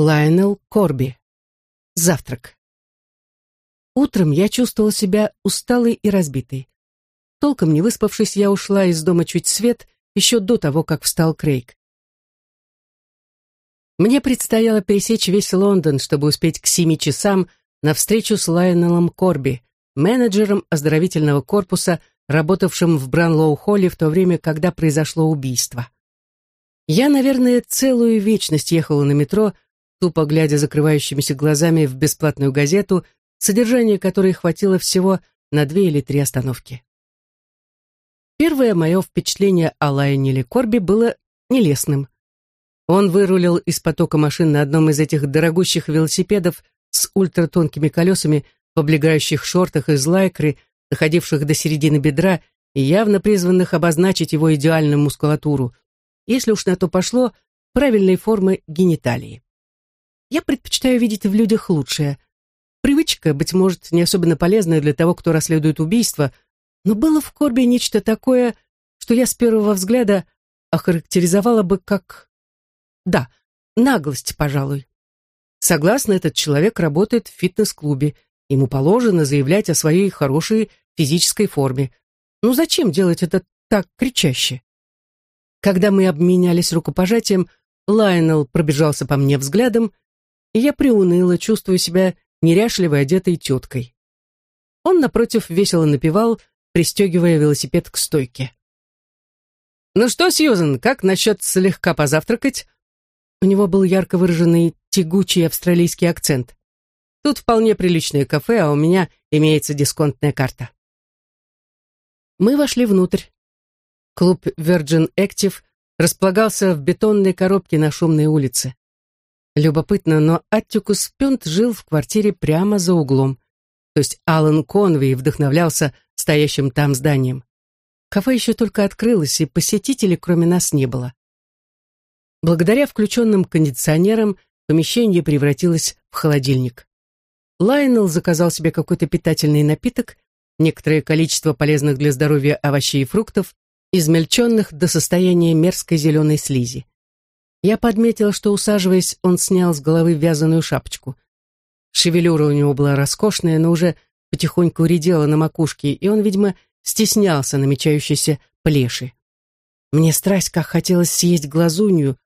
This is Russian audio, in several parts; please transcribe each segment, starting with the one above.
Лайонел Корби. Завтрак. Утром я чувствовала себя усталой и разбитой. Толком не выспавшись, я ушла из дома чуть свет, еще до того, как встал Крейг. Мне предстояло пересечь весь Лондон, чтобы успеть к семи часам на встречу с Лайонелом Корби, менеджером оздоровительного корпуса, работавшим в Бранлоу-холле в то время, когда произошло убийство. Я, наверное, целую вечность ехала на метро, тупо глядя закрывающимися глазами в бесплатную газету, содержание которой хватило всего на две или три остановки. Первое мое впечатление о Лайонеле Корби было нелестным. Он вырулил из потока машин на одном из этих дорогущих велосипедов с ультратонкими колесами в облегающих шортах из лайкры, доходивших до середины бедра и явно призванных обозначить его идеальную мускулатуру, если уж на то пошло, правильной формы гениталии. Я предпочитаю видеть в людях лучшее. Привычка, быть может, не особенно полезная для того, кто расследует убийство – но было в Корбе нечто такое, что я с первого взгляда охарактеризовала бы как... Да, наглость, пожалуй. Согласно, этот человек работает в фитнес-клубе. Ему положено заявлять о своей хорошей физической форме. Ну зачем делать это так кричаще? Когда мы обменялись рукопожатием, Лайонел пробежался по мне взглядом, и я приуныла, чувствуя себя неряшливой одетой теткой. Он, напротив, весело напевал, пристегивая велосипед к стойке. «Ну что, Сьюзен, как насчет слегка позавтракать?» У него был ярко выраженный тягучий австралийский акцент. «Тут вполне приличное кафе, а у меня имеется дисконтная карта». Мы вошли внутрь. Клуб Virgin Active располагался в бетонной коробке на шумной улице. Любопытно, но Аттикус Пюнт жил в квартире прямо за углом. То есть Алан Конвей вдохновлялся стоящим там зданием. Кафе еще только открылось, и посетителей кроме нас не было. Благодаря включенным кондиционерам помещение превратилось в холодильник. Лайнел заказал себе какой-то питательный напиток, некоторое количество полезных для здоровья овощей и фруктов, измельченных до состояния мерзкой зеленой слизи. Я подметила, что, усаживаясь, он снял с головы вязаную шапочку. Шевелюра у него была роскошная, но уже потихоньку редела на макушке, и он, видимо, стеснялся намечающейся плеши. Мне страсть как хотелось съесть глазунью,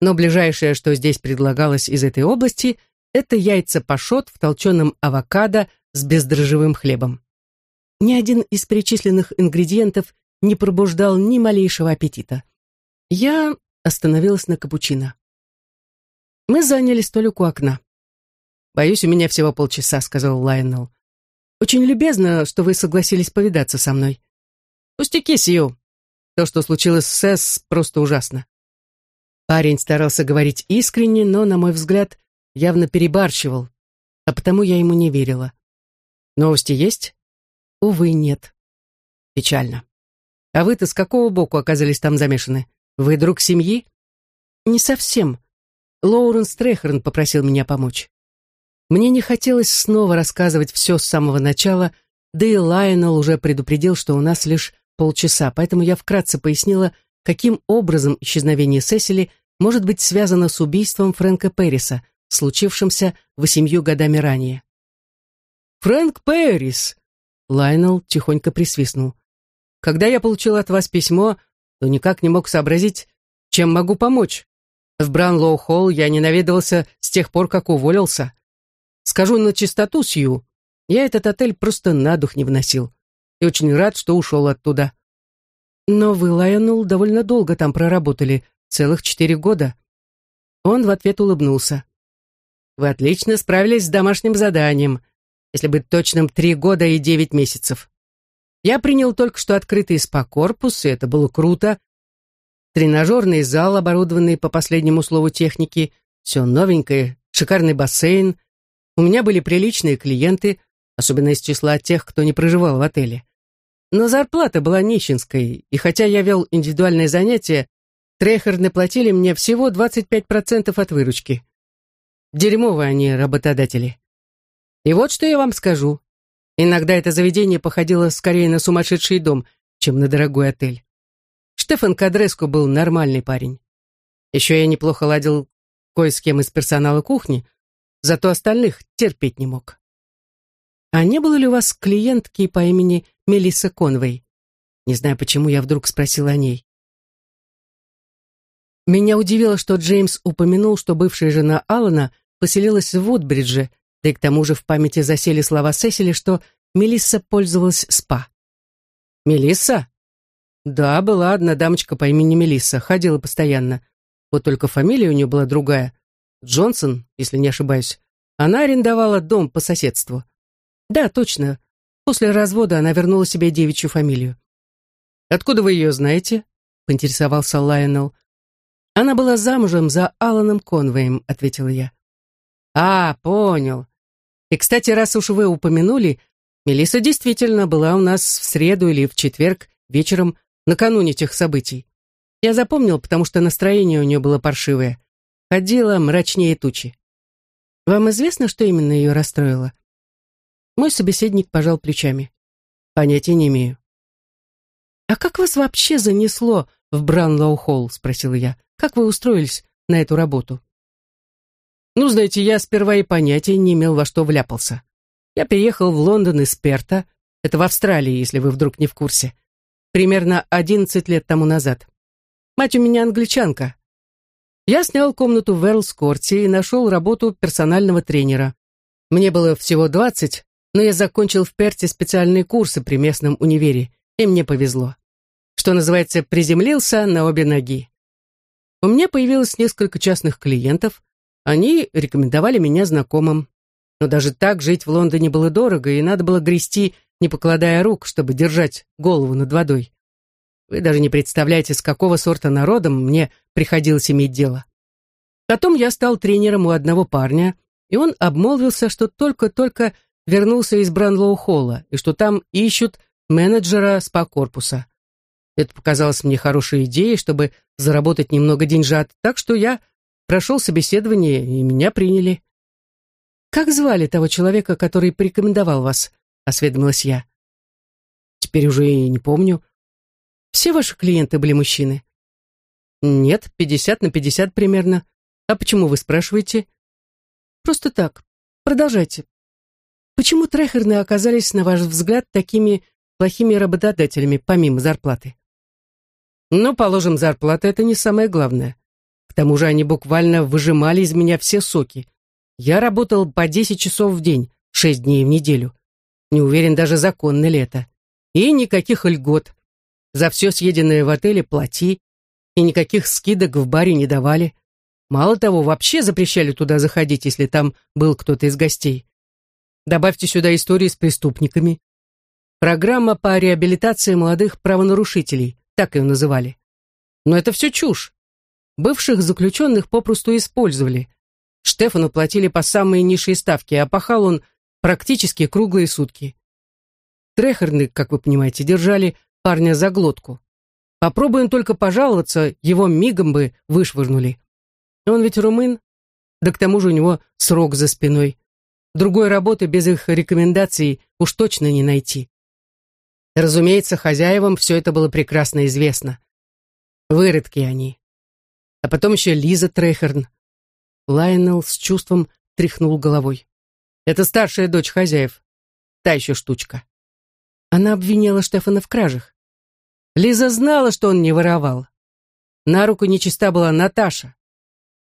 но ближайшее, что здесь предлагалось из этой области, это яйца пашот в толченом авокадо с бездрожжевым хлебом. Ни один из перечисленных ингредиентов не пробуждал ни малейшего аппетита. Я остановилась на капучино. Мы заняли столик у окна. «Боюсь, у меня всего полчаса», — сказал Лайонел. Очень любезно, что вы согласились повидаться со мной. Пустяки, Сью. То, что случилось с Эс, просто ужасно. Парень старался говорить искренне, но, на мой взгляд, явно перебарщивал, а потому я ему не верила. Новости есть? Увы, нет. Печально. А вы-то с какого боку оказались там замешаны? Вы друг семьи? Не совсем. Лоуренс Трехерн попросил меня помочь. Мне не хотелось снова рассказывать все с самого начала, да и Лайонел уже предупредил, что у нас лишь полчаса, поэтому я вкратце пояснила, каким образом исчезновение Сесили может быть связано с убийством Фрэнка Перриса, случившимся восемью годами ранее. «Фрэнк Перрис!» Лайнел тихонько присвистнул. «Когда я получил от вас письмо, то никак не мог сообразить, чем могу помочь. В Бранлоу-Холл я не наведывался с тех пор, как уволился. Скажу на чистоту, Сью, я этот отель просто на дух не вносил. И очень рад, что ушел оттуда. Но вы, Лайонул, довольно долго там проработали, целых четыре года. Он в ответ улыбнулся. Вы отлично справились с домашним заданием. Если быть точным, три года и девять месяцев. Я принял только что открытый спа-корпус, и это было круто. Тренажерный зал, оборудованный по последнему слову техники, все новенькое, шикарный бассейн, у меня были приличные клиенты, особенно из числа тех, кто не проживал в отеле. Но зарплата была нищенской, и хотя я вел индивидуальные занятия, Трехерны платили мне всего 25% от выручки. Дерьмовые они работодатели. И вот что я вам скажу. Иногда это заведение походило скорее на сумасшедший дом, чем на дорогой отель. Штефан Кадреску был нормальный парень. Еще я неплохо ладил кое с кем из персонала кухни, зато остальных терпеть не мог. А не было ли у вас клиентки по имени Мелисса Конвей? Не знаю, почему я вдруг спросила о ней. Меня удивило, что Джеймс упомянул, что бывшая жена Алана поселилась в Вудбридже, да и к тому же в памяти засели слова Сесили, что Мелисса пользовалась спа. «Мелисса?» «Да, была одна дамочка по имени Мелисса, ходила постоянно. Вот только фамилия у нее была другая. Джонсон, если не ошибаюсь. Она арендовала дом по соседству. Да, точно. После развода она вернула себе девичью фамилию. «Откуда вы ее знаете?» — поинтересовался Лайонел. «Она была замужем за Аланом Конвеем», — ответила я. «А, понял. И, кстати, раз уж вы упомянули, Мелисса действительно была у нас в среду или в четверг вечером накануне тех событий. Я запомнил, потому что настроение у нее было паршивое. Ходила мрачнее тучи. Вам известно, что именно ее расстроило? Мой собеседник пожал плечами. Понятия не имею. «А как вас вообще занесло в Бранлоу-Холл?» — спросила я. «Как вы устроились на эту работу?» «Ну, знаете, я сперва и понятия не имел, во что вляпался. Я переехал в Лондон из Перта, это в Австралии, если вы вдруг не в курсе, примерно 11 лет тому назад. Мать у меня англичанка. Я снял комнату в Эрлскорте и нашел работу персонального тренера. Мне было всего 20, но я закончил в Перте специальные курсы при местном универе, и мне повезло. Что называется, приземлился на обе ноги. У меня появилось несколько частных клиентов, они рекомендовали меня знакомым. Но даже так жить в Лондоне было дорого, и надо было грести, не покладая рук, чтобы держать голову над водой. Вы даже не представляете, с какого сорта народом мне приходилось иметь дело. Потом я стал тренером у одного парня, и он обмолвился, что только-только вернулся из Бранлоу-холла и что там ищут менеджера спа-корпуса. Это показалось мне хорошей идеей, чтобы заработать немного деньжат, так что я прошел собеседование, и меня приняли. «Как звали того человека, который порекомендовал вас?» — осведомилась я. «Теперь уже и не помню. Все ваши клиенты были мужчины?» «Нет, пятьдесят на пятьдесят примерно. А почему вы спрашиваете?» «Просто так. Продолжайте. Почему трехерны оказались, на ваш взгляд, такими плохими работодателями, помимо зарплаты? Ну, положим, зарплата — это не самое главное. Тому же они буквально выжимали из меня все соки. Я работал по 10 часов в день, 6 дней в неделю. Не уверен, даже законно ли это. И никаких льгот. За все съеденное в отеле плати, и никаких скидок в баре не давали. Мало того, вообще запрещали туда заходить, если там был кто-то из гостей. Добавьте сюда истории с преступниками. Программа по реабилитации молодых правонарушителей, так ее называли. Но это все чушь. Бывших заключенных попросту использовали. Штефану платили по самые низшие ставки, а пахал он практически круглые сутки. Трехерны, как вы понимаете, держали парня за глотку. Попробуем только пожаловаться, его мигом бы вышвырнули. Он ведь румын, да к тому же у него срок за спиной. Другой работы без их рекомендаций уж точно не найти. Разумеется, хозяевам все это было прекрасно известно. Выродки они. А потом еще Лиза Трехерн. Лайнел с чувством тряхнул головой. Это старшая дочь хозяев. Та еще штучка. Она обвинила Штефана в кражах. Лиза знала, что он не воровал. На руку нечиста была Наташа.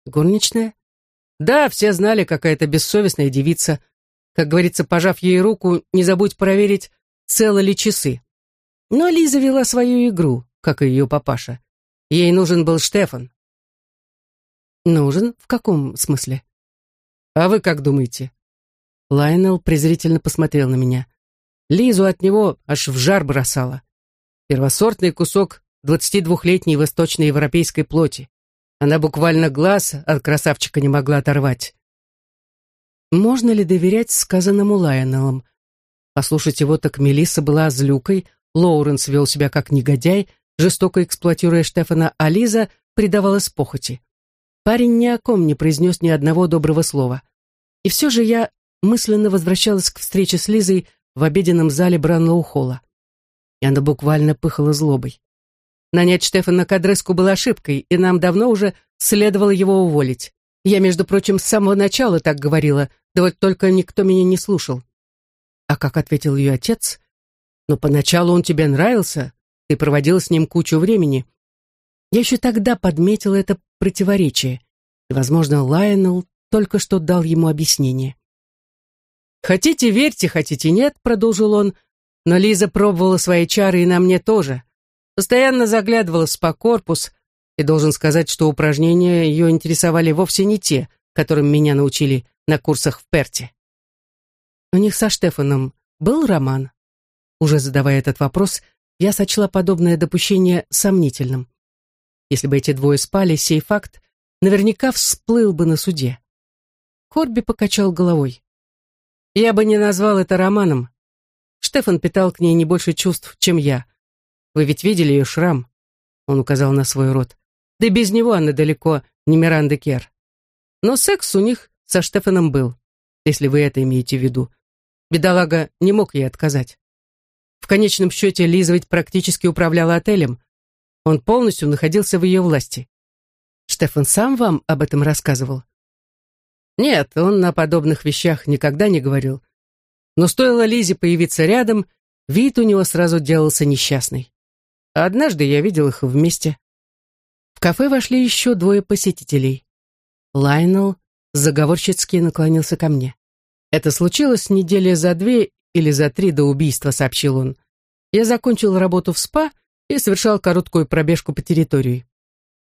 Горничная? Да, все знали, какая это бессовестная девица. Как говорится, пожав ей руку, не забудь проверить, целы ли часы. Но Лиза вела свою игру, как и ее папаша. Ей нужен был Штефан. Нужен? В каком смысле? А вы как думаете? Лайнел презрительно посмотрел на меня. Лизу от него аж в жар бросала. Первосортный кусок 22-летней восточноевропейской плоти. Она буквально глаз от красавчика не могла оторвать. Можно ли доверять сказанному Лайонеллом? Послушать его, так Мелисса была злюкой, Лоуренс вел себя как негодяй, жестоко эксплуатируя Штефана, а Лиза предавалась похоти. Парень ни о ком не произнес ни одного доброго слова. И все же я мысленно возвращалась к встрече с Лизой в обеденном зале Бранлоу-холла. И она буквально пыхала злобой. Нанять Штефана Кадреску было ошибкой, и нам давно уже следовало его уволить. Я, между прочим, с самого начала так говорила, да вот только никто меня не слушал. А как ответил ее отец? Но поначалу он тебе нравился, ты проводил с ним кучу времени. Я еще тогда подметила это противоречие, и, возможно, Лайонел только что дал ему объяснение. «Хотите, верьте, хотите, нет», — продолжил он, «но Лиза пробовала свои чары и на мне тоже. Постоянно заглядывала в корпус и должен сказать, что упражнения ее интересовали вовсе не те, которым меня научили на курсах в Перте». У них со Штефаном был роман? Уже задавая этот вопрос, я сочла подобное допущение сомнительным. Если бы эти двое спали, сей факт наверняка всплыл бы на суде. Корби покачал головой. Я бы не назвал это романом. Штефан питал к ней не больше чувств, чем я. Вы ведь видели ее шрам? Он указал на свой рот. Да и без него она далеко не Миранда Кер. Но секс у них со Штефаном был, если вы это имеете в виду. Бедолага не мог ей отказать. В конечном счете Лиза ведь практически управляла отелем. Он полностью находился в ее власти. Штефан сам вам об этом рассказывал? Нет, он на подобных вещах никогда не говорил. Но стоило Лизе появиться рядом, вид у него сразу делался несчастный. Однажды я видел их вместе. В кафе вошли еще двое посетителей. Лайнел заговорщицки наклонился ко мне. Это случилось недели за две или за три до убийства», — сообщил он. «Я закончил работу в СПА и совершал короткую пробежку по территории.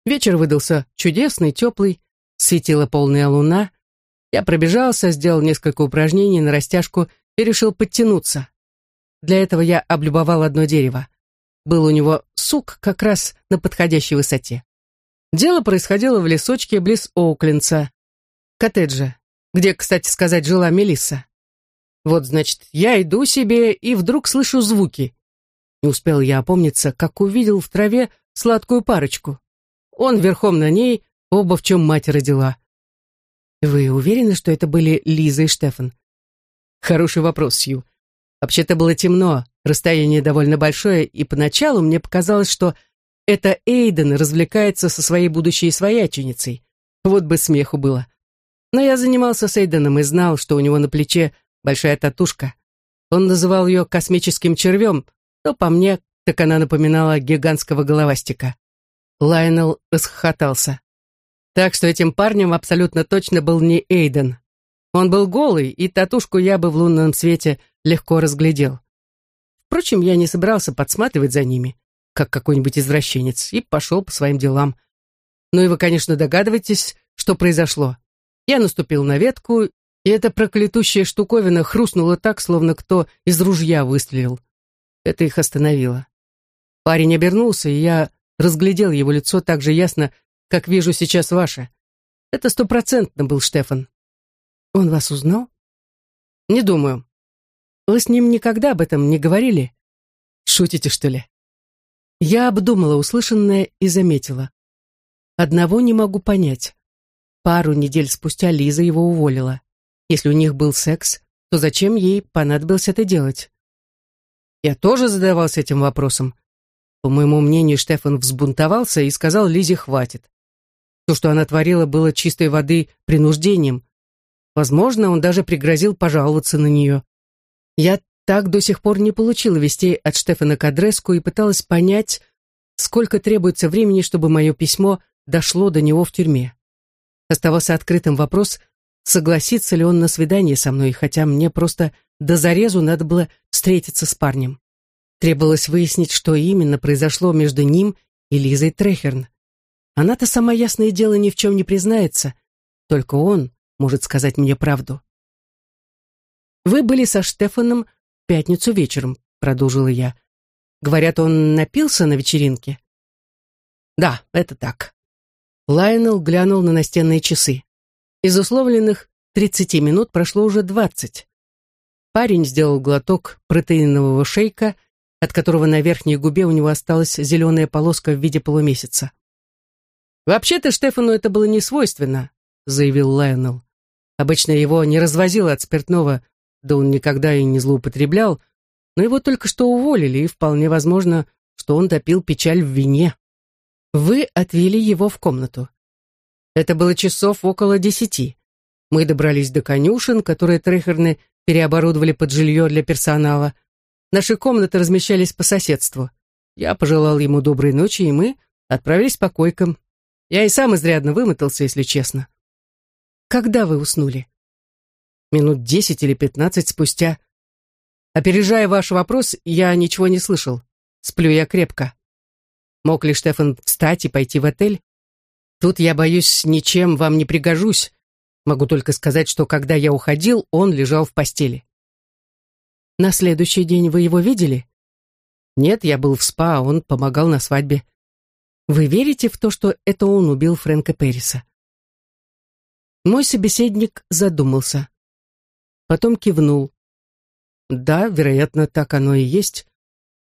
Вечер выдался чудесный, теплый, светила полная луна. Я пробежался, сделал несколько упражнений на растяжку и решил подтянуться. Для этого я облюбовал одно дерево. Был у него сук как раз на подходящей высоте. Дело происходило в лесочке близ Оуклинца, коттеджа, где, кстати сказать, жила Мелисса. Вот, значит, я иду себе и вдруг слышу звуки. Не успел я опомниться, как увидел в траве сладкую парочку. Он верхом на ней, оба в чем мать родила. Вы уверены, что это были Лиза и Штефан? Хороший вопрос, Сью. Вообще-то было темно, расстояние довольно большое, и поначалу мне показалось, что это Эйден развлекается со своей будущей свояченицей. Вот бы смеху было. Но я занимался с Эйденом и знал, что у него на плече большая татушка. Он называл ее космическим червем, но по мне, так она напоминала гигантского головастика. Лайнел расхохотался. Так что этим парнем абсолютно точно был не Эйден. Он был голый, и татушку я бы в лунном свете легко разглядел. Впрочем, я не собирался подсматривать за ними, как какой-нибудь извращенец, и пошел по своим делам. Ну и вы, конечно, догадываетесь, что произошло. Я наступил на ветку и эта проклятущая штуковина хрустнула так, словно кто из ружья выстрелил. Это их остановило. Парень обернулся, и я разглядел его лицо так же ясно, как вижу сейчас ваше. Это стопроцентно был Штефан. Он вас узнал? Не думаю. Вы с ним никогда об этом не говорили? Шутите, что ли? Я обдумала услышанное и заметила. Одного не могу понять. Пару недель спустя Лиза его уволила. Если у них был секс, то зачем ей понадобилось это делать? Я тоже задавался этим вопросом. По моему мнению, Штефан взбунтовался и сказал Лизе «хватит». То, что она творила, было чистой воды принуждением. Возможно, он даже пригрозил пожаловаться на нее. Я так до сих пор не получила вестей от Штефана Кадреску и пыталась понять, сколько требуется времени, чтобы мое письмо дошло до него в тюрьме. Оставался открытым вопрос, согласится ли он на свидание со мной, хотя мне просто до зарезу надо было встретиться с парнем. Требовалось выяснить, что именно произошло между ним и Лизой Трехерн. Она-то сама ясное дело ни в чем не признается, только он может сказать мне правду. «Вы были со Штефаном в пятницу вечером», — продолжила я. «Говорят, он напился на вечеринке?» «Да, это так». Лайонел глянул на настенные часы. Из условленных 30 минут прошло уже 20. Парень сделал глоток протеинового шейка, от которого на верхней губе у него осталась зеленая полоска в виде полумесяца. «Вообще-то Штефану это было не свойственно», — заявил Лайонел. «Обычно его не развозило от спиртного, да он никогда и не злоупотреблял, но его только что уволили, и вполне возможно, что он допил печаль в вине. Вы отвели его в комнату. Это было часов около десяти. Мы добрались до конюшен, которые Трехерны переоборудовали под жилье для персонала. Наши комнаты размещались по соседству. Я пожелал ему доброй ночи, и мы отправились по койкам. Я и сам изрядно вымотался, если честно. Когда вы уснули? Минут десять или пятнадцать спустя. Опережая ваш вопрос, я ничего не слышал. Сплю я крепко. Мог ли Штефан встать и пойти в отель? Тут я, боюсь, ничем вам не пригожусь. Могу только сказать, что когда я уходил, он лежал в постели. На следующий день вы его видели? Нет, я был в спа, а он помогал на свадьбе. Вы верите в то, что это он убил Фрэнка Перриса? Мой собеседник задумался. Потом кивнул. Да, вероятно, так оно и есть.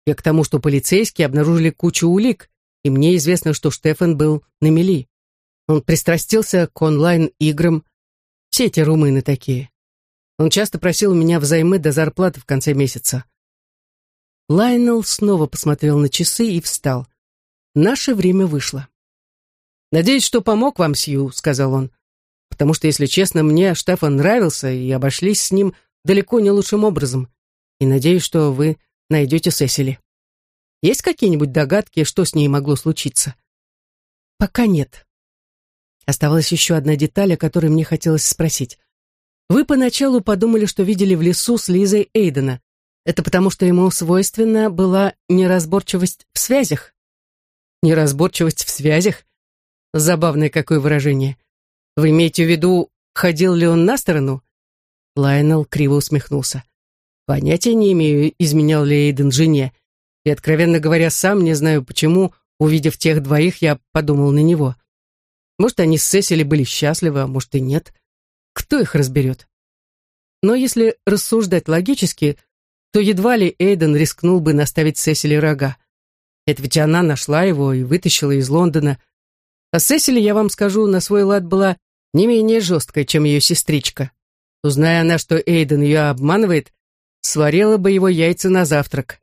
Я к тому, что полицейские обнаружили кучу улик, и мне известно, что Штефан был на мели. Он пристрастился к онлайн-играм. Все эти румыны такие. Он часто просил меня взаймы до зарплаты в конце месяца. Лайнел снова посмотрел на часы и встал. Наше время вышло. «Надеюсь, что помог вам, Сью», — сказал он. «Потому что, если честно, мне Штефан нравился, и обошлись с ним далеко не лучшим образом. И надеюсь, что вы найдете Сесили. Есть какие-нибудь догадки, что с ней могло случиться?» «Пока нет», Оставалась еще одна деталь, о которой мне хотелось спросить. Вы поначалу подумали, что видели в лесу с Лизой Эйдена. Это потому, что ему свойственна была неразборчивость в связях? Неразборчивость в связях? Забавное какое выражение. Вы имеете в виду, ходил ли он на сторону? Лайонел криво усмехнулся. Понятия не имею, изменял ли Эйден жене. И, откровенно говоря, сам не знаю, почему, увидев тех двоих, я подумал на него. Может, они с Сесили были счастливы, а может и нет. Кто их разберет? Но если рассуждать логически, то едва ли Эйден рискнул бы наставить Сесили рога. Это ведь она нашла его и вытащила из Лондона. А Сесили, я вам скажу, на свой лад была не менее жесткой, чем ее сестричка. Узная она, что Эйден ее обманывает, сварила бы его яйца на завтрак.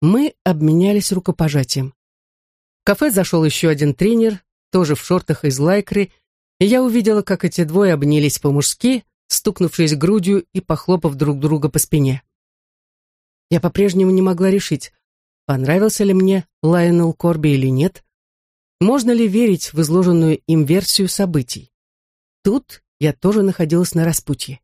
Мы обменялись рукопожатием. В кафе зашел еще один тренер, тоже в шортах из лайкры, и я увидела, как эти двое обнялись по-мужски, стукнувшись грудью и похлопав друг друга по спине. Я по-прежнему не могла решить, понравился ли мне Лайонел Корби или нет, можно ли верить в изложенную им версию событий. Тут я тоже находилась на распутье.